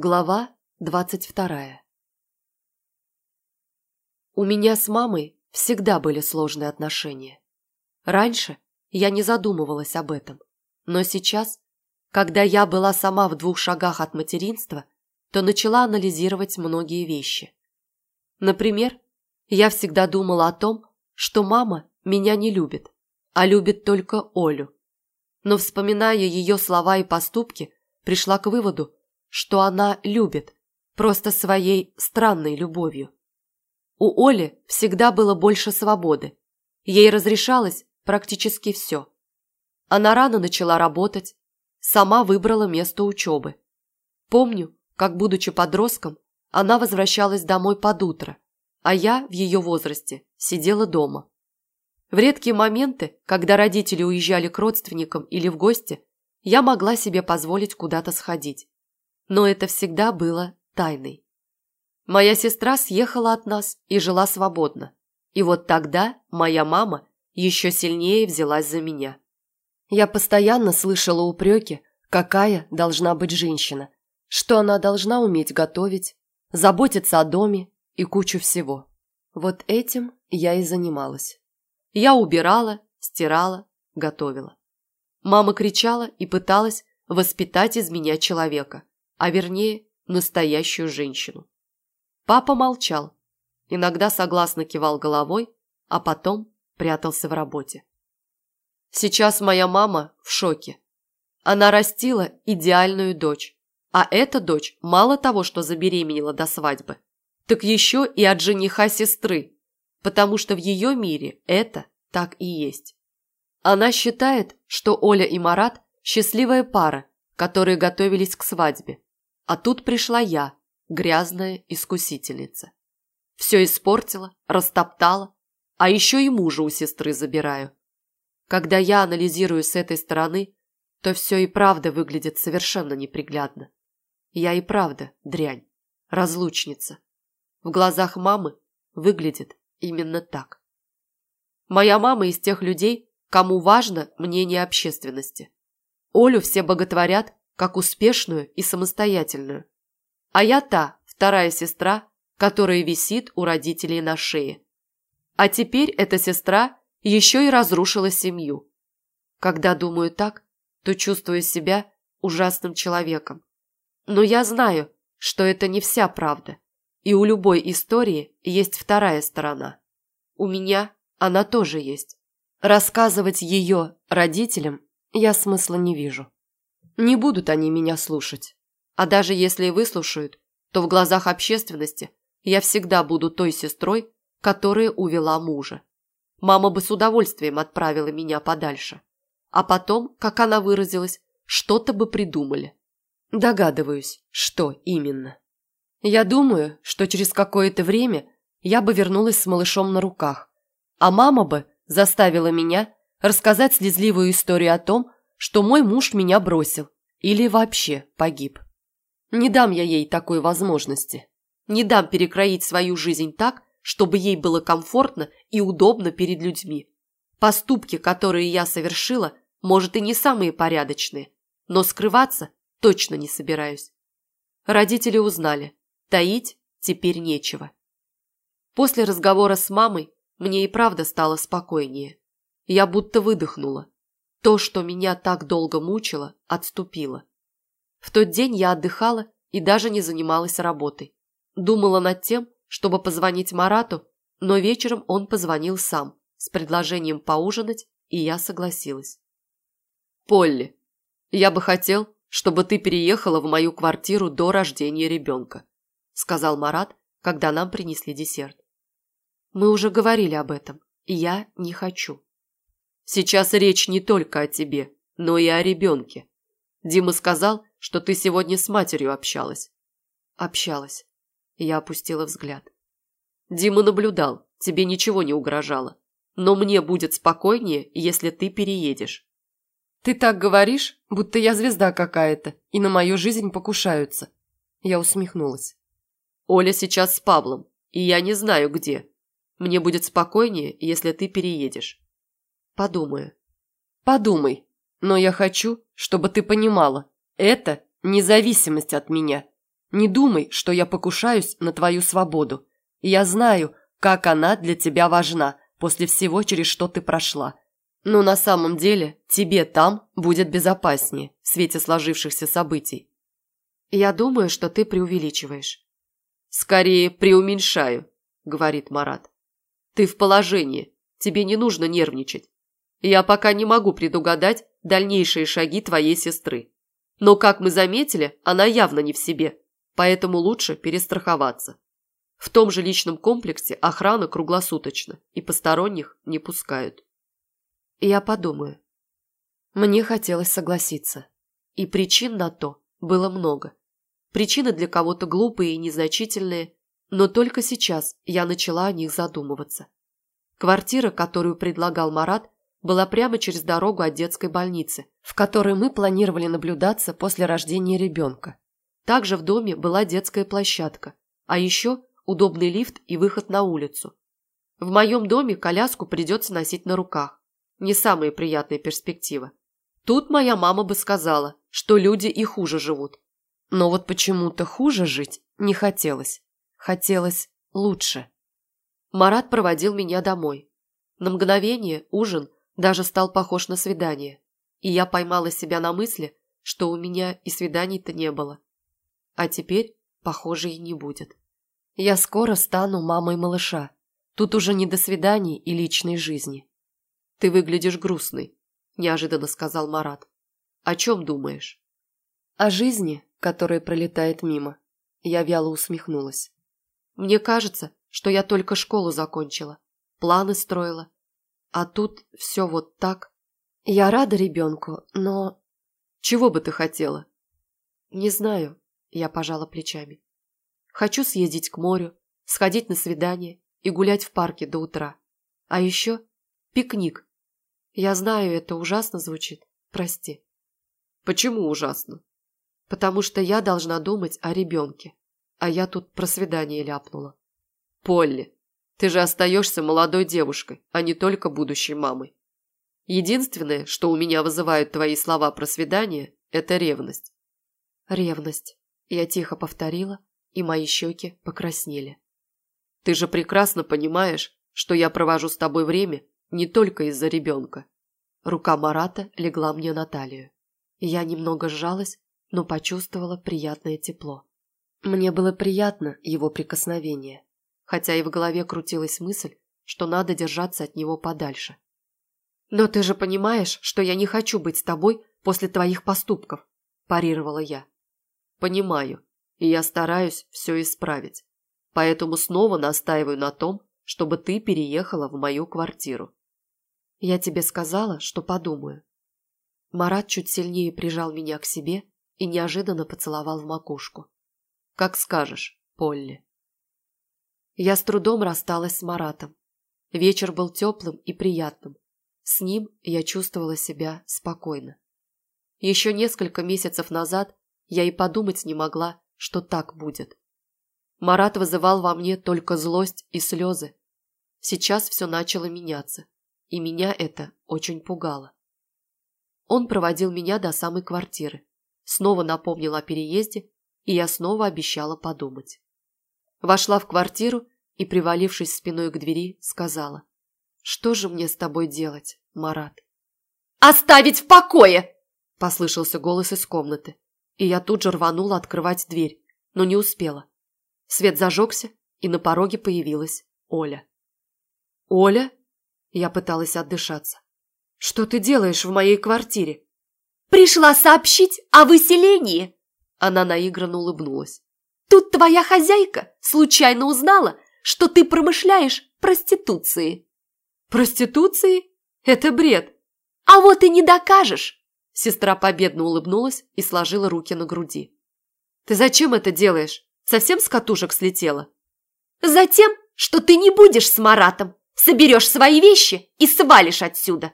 Глава двадцать вторая У меня с мамой всегда были сложные отношения. Раньше я не задумывалась об этом, но сейчас, когда я была сама в двух шагах от материнства, то начала анализировать многие вещи. Например, я всегда думала о том, что мама меня не любит, а любит только Олю. Но вспоминая ее слова и поступки, пришла к выводу, что она любит, просто своей странной любовью. У Оли всегда было больше свободы. Ей разрешалось практически все. Она рано начала работать, сама выбрала место учебы. Помню, как, будучи подростком, она возвращалась домой под утро, а я в ее возрасте сидела дома. В редкие моменты, когда родители уезжали к родственникам или в гости, я могла себе позволить куда-то сходить но это всегда было тайной. Моя сестра съехала от нас и жила свободно. И вот тогда моя мама еще сильнее взялась за меня. Я постоянно слышала упреки, какая должна быть женщина, что она должна уметь готовить, заботиться о доме и кучу всего. Вот этим я и занималась. Я убирала, стирала, готовила. Мама кричала и пыталась воспитать из меня человека а вернее, настоящую женщину. Папа молчал, иногда согласно кивал головой, а потом прятался в работе. Сейчас моя мама в шоке. Она растила идеальную дочь, а эта дочь мало того, что забеременела до свадьбы, так еще и от жениха сестры, потому что в ее мире это так и есть. Она считает, что Оля и Марат – счастливая пара, которые готовились к свадьбе. А тут пришла я, грязная искусительница. Все испортила, растоптала, а еще и мужа у сестры забираю. Когда я анализирую с этой стороны, то все и правда выглядит совершенно неприглядно. Я и правда дрянь, разлучница. В глазах мамы выглядит именно так. Моя мама из тех людей, кому важно мнение общественности. Олю все боготворят как успешную и самостоятельную. А я та, вторая сестра, которая висит у родителей на шее. А теперь эта сестра еще и разрушила семью. Когда думаю так, то чувствую себя ужасным человеком. Но я знаю, что это не вся правда. И у любой истории есть вторая сторона. У меня она тоже есть. Рассказывать ее родителям я смысла не вижу. Не будут они меня слушать. А даже если и выслушают, то в глазах общественности я всегда буду той сестрой, которая увела мужа. Мама бы с удовольствием отправила меня подальше. А потом, как она выразилась, что-то бы придумали. Догадываюсь, что именно. Я думаю, что через какое-то время я бы вернулась с малышом на руках, а мама бы заставила меня рассказать слезливую историю о том, что мой муж меня бросил или вообще погиб. Не дам я ей такой возможности. Не дам перекроить свою жизнь так, чтобы ей было комфортно и удобно перед людьми. Поступки, которые я совершила, может и не самые порядочные, но скрываться точно не собираюсь. Родители узнали, таить теперь нечего. После разговора с мамой мне и правда стало спокойнее. Я будто выдохнула. То, что меня так долго мучило, отступило. В тот день я отдыхала и даже не занималась работой. Думала над тем, чтобы позвонить Марату, но вечером он позвонил сам с предложением поужинать, и я согласилась. «Полли, я бы хотел, чтобы ты переехала в мою квартиру до рождения ребенка», сказал Марат, когда нам принесли десерт. «Мы уже говорили об этом, и я не хочу». Сейчас речь не только о тебе, но и о ребенке. Дима сказал, что ты сегодня с матерью общалась. Общалась. Я опустила взгляд. Дима наблюдал, тебе ничего не угрожало. Но мне будет спокойнее, если ты переедешь. Ты так говоришь, будто я звезда какая-то, и на мою жизнь покушаются. Я усмехнулась. Оля сейчас с Павлом, и я не знаю где. Мне будет спокойнее, если ты переедешь. Подумаю. Подумай. Но я хочу, чтобы ты понимала, это независимость от меня. Не думай, что я покушаюсь на твою свободу. Я знаю, как она для тебя важна после всего, через что ты прошла. Но на самом деле тебе там будет безопаснее в свете сложившихся событий. Я думаю, что ты преувеличиваешь. Скорее, преуменьшаю, говорит Марат. Ты в положении, тебе не нужно нервничать. Я пока не могу предугадать дальнейшие шаги твоей сестры. Но, как мы заметили, она явно не в себе, поэтому лучше перестраховаться. В том же личном комплексе охрана круглосуточно, и посторонних не пускают. Я подумаю. Мне хотелось согласиться. И причин на то было много. Причины для кого-то глупые и незначительные, но только сейчас я начала о них задумываться. Квартира, которую предлагал Марат, была прямо через дорогу от детской больницы, в которой мы планировали наблюдаться после рождения ребенка. Также в доме была детская площадка, а еще удобный лифт и выход на улицу. В моем доме коляску придется носить на руках. Не самая приятная перспектива. Тут моя мама бы сказала, что люди и хуже живут. Но вот почему-то хуже жить не хотелось. Хотелось лучше. Марат проводил меня домой. На мгновение ужин даже стал похож на свидание. И я поймала себя на мысли, что у меня и свиданий-то не было. А теперь, похоже, и не будет. Я скоро стану мамой малыша. Тут уже не до свиданий и личной жизни. Ты выглядишь грустный, неожиданно сказал Марат. О чем думаешь? О жизни, которая пролетает мимо. Я вяло усмехнулась. Мне кажется, что я только школу закончила, планы строила. А тут все вот так. Я рада ребенку, но... Чего бы ты хотела? Не знаю, я пожала плечами. Хочу съездить к морю, сходить на свидание и гулять в парке до утра. А еще пикник. Я знаю, это ужасно звучит. Прости. Почему ужасно? Потому что я должна думать о ребенке. А я тут про свидание ляпнула. Полли, ты же остаешься молодой девушкой, а не только будущей мамой. Единственное, что у меня вызывают твои слова про свидание, это ревность. Ревность. Я тихо повторила, и мои щеки покраснели. Ты же прекрасно понимаешь, что я провожу с тобой время не только из-за ребенка. Рука Марата легла мне на талию. Я немного сжалась, но почувствовала приятное тепло. Мне было приятно его прикосновение, хотя и в голове крутилась мысль, что надо держаться от него подальше. «Но ты же понимаешь, что я не хочу быть с тобой после твоих поступков», – парировала я. «Понимаю, и я стараюсь все исправить. Поэтому снова настаиваю на том, чтобы ты переехала в мою квартиру. Я тебе сказала, что подумаю. Марат чуть сильнее прижал меня к себе и неожиданно поцеловал в макушку. Как скажешь, Полли. Я с трудом рассталась с Маратом. Вечер был теплым и приятным. С ним я чувствовала себя спокойно. Еще несколько месяцев назад я и подумать не могла, что так будет. Марат вызывал во мне только злость и слезы. Сейчас все начало меняться, и меня это очень пугало. Он проводил меня до самой квартиры, снова напомнил о переезде, и я снова обещала подумать. Вошла в квартиру и, привалившись спиной к двери, сказала, «Что же мне с тобой делать, Марат?» «Оставить в покое!» – послышался голос из комнаты и я тут же рванула открывать дверь, но не успела. Свет зажегся, и на пороге появилась Оля. «Оля?» Я пыталась отдышаться. «Что ты делаешь в моей квартире?» «Пришла сообщить о выселении!» Она наигранно улыбнулась. «Тут твоя хозяйка случайно узнала, что ты промышляешь проституцией». «Проституцией? Это бред!» «А вот и не докажешь!» Сестра победно улыбнулась и сложила руки на груди. «Ты зачем это делаешь? Совсем с катушек слетела?» «Затем, что ты не будешь с Маратом. Соберешь свои вещи и свалишь отсюда!»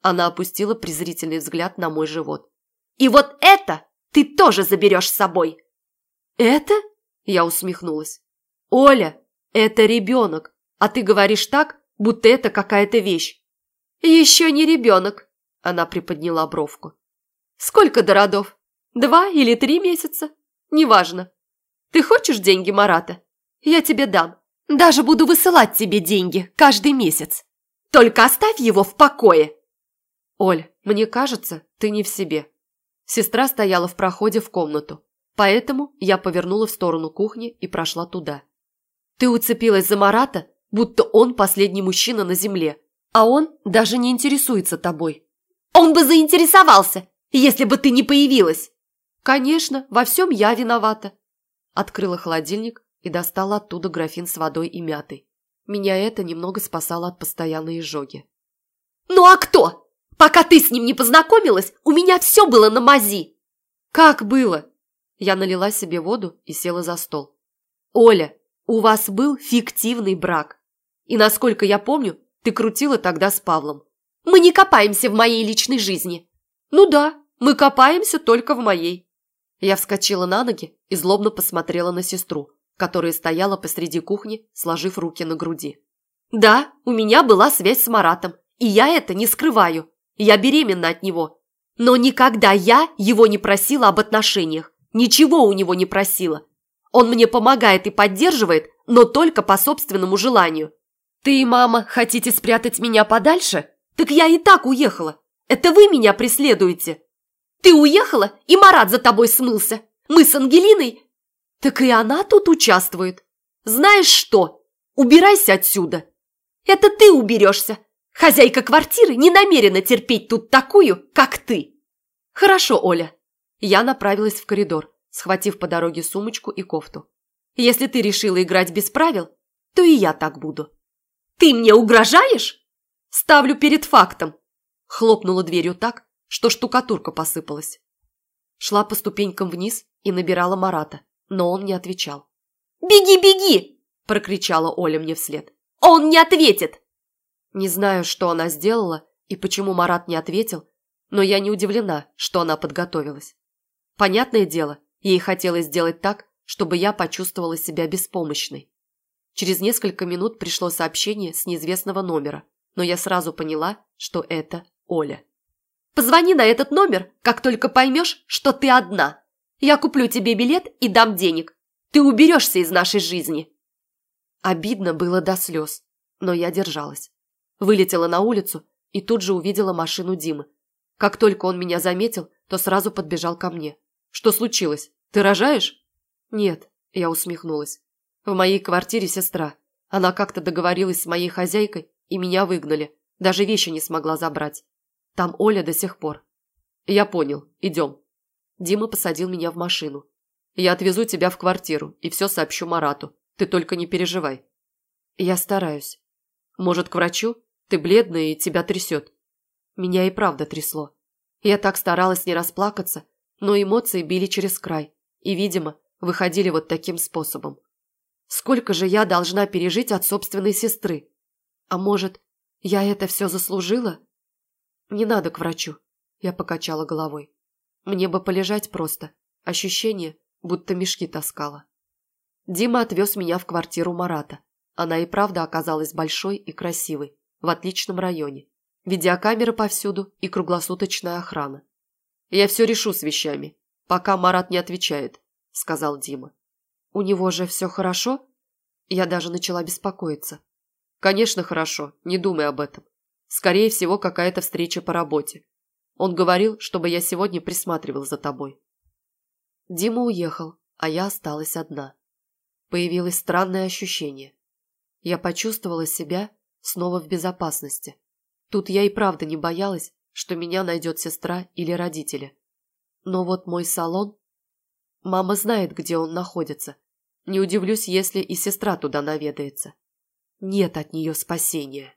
Она опустила презрительный взгляд на мой живот. «И вот это ты тоже заберешь с собой!» «Это?» – я усмехнулась. «Оля, это ребенок, а ты говоришь так, будто это какая-то вещь». «Еще не ребенок», она приподняла бровку. «Сколько до родов? Два или три месяца? Неважно. Ты хочешь деньги Марата? Я тебе дам. Даже буду высылать тебе деньги каждый месяц. Только оставь его в покое. Оль, мне кажется, ты не в себе. Сестра стояла в проходе в комнату, поэтому я повернула в сторону кухни и прошла туда. Ты уцепилась за Марата, будто он последний мужчина на земле, а он даже не интересуется тобой. Он бы заинтересовался, если бы ты не появилась. Конечно, во всем я виновата. Открыла холодильник и достала оттуда графин с водой и мятой. Меня это немного спасало от постоянной изжоги. «Ну а кто? Пока ты с ним не познакомилась, у меня все было на мази!» «Как было?» Я налила себе воду и села за стол. «Оля, у вас был фиктивный брак. И, насколько я помню, ты крутила тогда с Павлом. Мы не копаемся в моей личной жизни. Ну да, мы копаемся только в моей. Я вскочила на ноги и злобно посмотрела на сестру, которая стояла посреди кухни, сложив руки на груди. Да, у меня была связь с Маратом, и я это не скрываю. Я беременна от него. Но никогда я его не просила об отношениях. Ничего у него не просила. Он мне помогает и поддерживает, но только по собственному желанию. Ты и мама хотите спрятать меня подальше? Так я и так уехала. Это вы меня преследуете. Ты уехала, и Марат за тобой смылся. Мы с Ангелиной... Так и она тут участвует. Знаешь что? Убирайся отсюда. Это ты уберешься. Хозяйка квартиры не намерена терпеть тут такую, как ты. Хорошо, Оля. Я направилась в коридор, схватив по дороге сумочку и кофту. Если ты решила играть без правил, то и я так буду. Ты мне угрожаешь? Ставлю перед фактом. Хлопнула дверью так, что штукатурка посыпалась. Шла по ступенькам вниз и набирала Марата, но он не отвечал. «Беги, беги!» – прокричала Оля мне вслед. «Он не ответит!» Не знаю, что она сделала и почему Марат не ответил, но я не удивлена, что она подготовилась. Понятное дело, ей хотелось сделать так, чтобы я почувствовала себя беспомощной. Через несколько минут пришло сообщение с неизвестного номера, но я сразу поняла, что это Оля. «Позвони на этот номер, как только поймешь, что ты одна. Я куплю тебе билет и дам денег. Ты уберешься из нашей жизни». Обидно было до слез, но я держалась. Вылетела на улицу и тут же увидела машину Димы. Как только он меня заметил, то сразу подбежал ко мне. «Что случилось? Ты рожаешь?» «Нет», – я усмехнулась. В моей квартире сестра. Она как-то договорилась с моей хозяйкой, и меня выгнали. Даже вещи не смогла забрать. Там Оля до сих пор. Я понял. Идем. Дима посадил меня в машину. Я отвезу тебя в квартиру и все сообщу Марату. Ты только не переживай. Я стараюсь. Может, к врачу? Ты бледная и тебя трясет. Меня и правда трясло. Я так старалась не расплакаться, но эмоции били через край. И, видимо, выходили вот таким способом. Сколько же я должна пережить от собственной сестры? А может, я это все заслужила? Не надо к врачу, я покачала головой. Мне бы полежать просто. Ощущение, будто мешки таскала. Дима отвез меня в квартиру Марата. Она и правда оказалась большой и красивой, в отличном районе. Видеокамеры повсюду и круглосуточная охрана. «Я все решу с вещами, пока Марат не отвечает», – сказал Дима. У него же все хорошо? Я даже начала беспокоиться. Конечно, хорошо, не думай об этом. Скорее всего, какая-то встреча по работе. Он говорил, чтобы я сегодня присматривал за тобой. Дима уехал, а я осталась одна. Появилось странное ощущение. Я почувствовала себя снова в безопасности. Тут я и правда не боялась, что меня найдет сестра или родители. Но вот мой салон... Мама знает, где он находится, не удивлюсь, если и сестра туда наведается. Нет от нее спасения.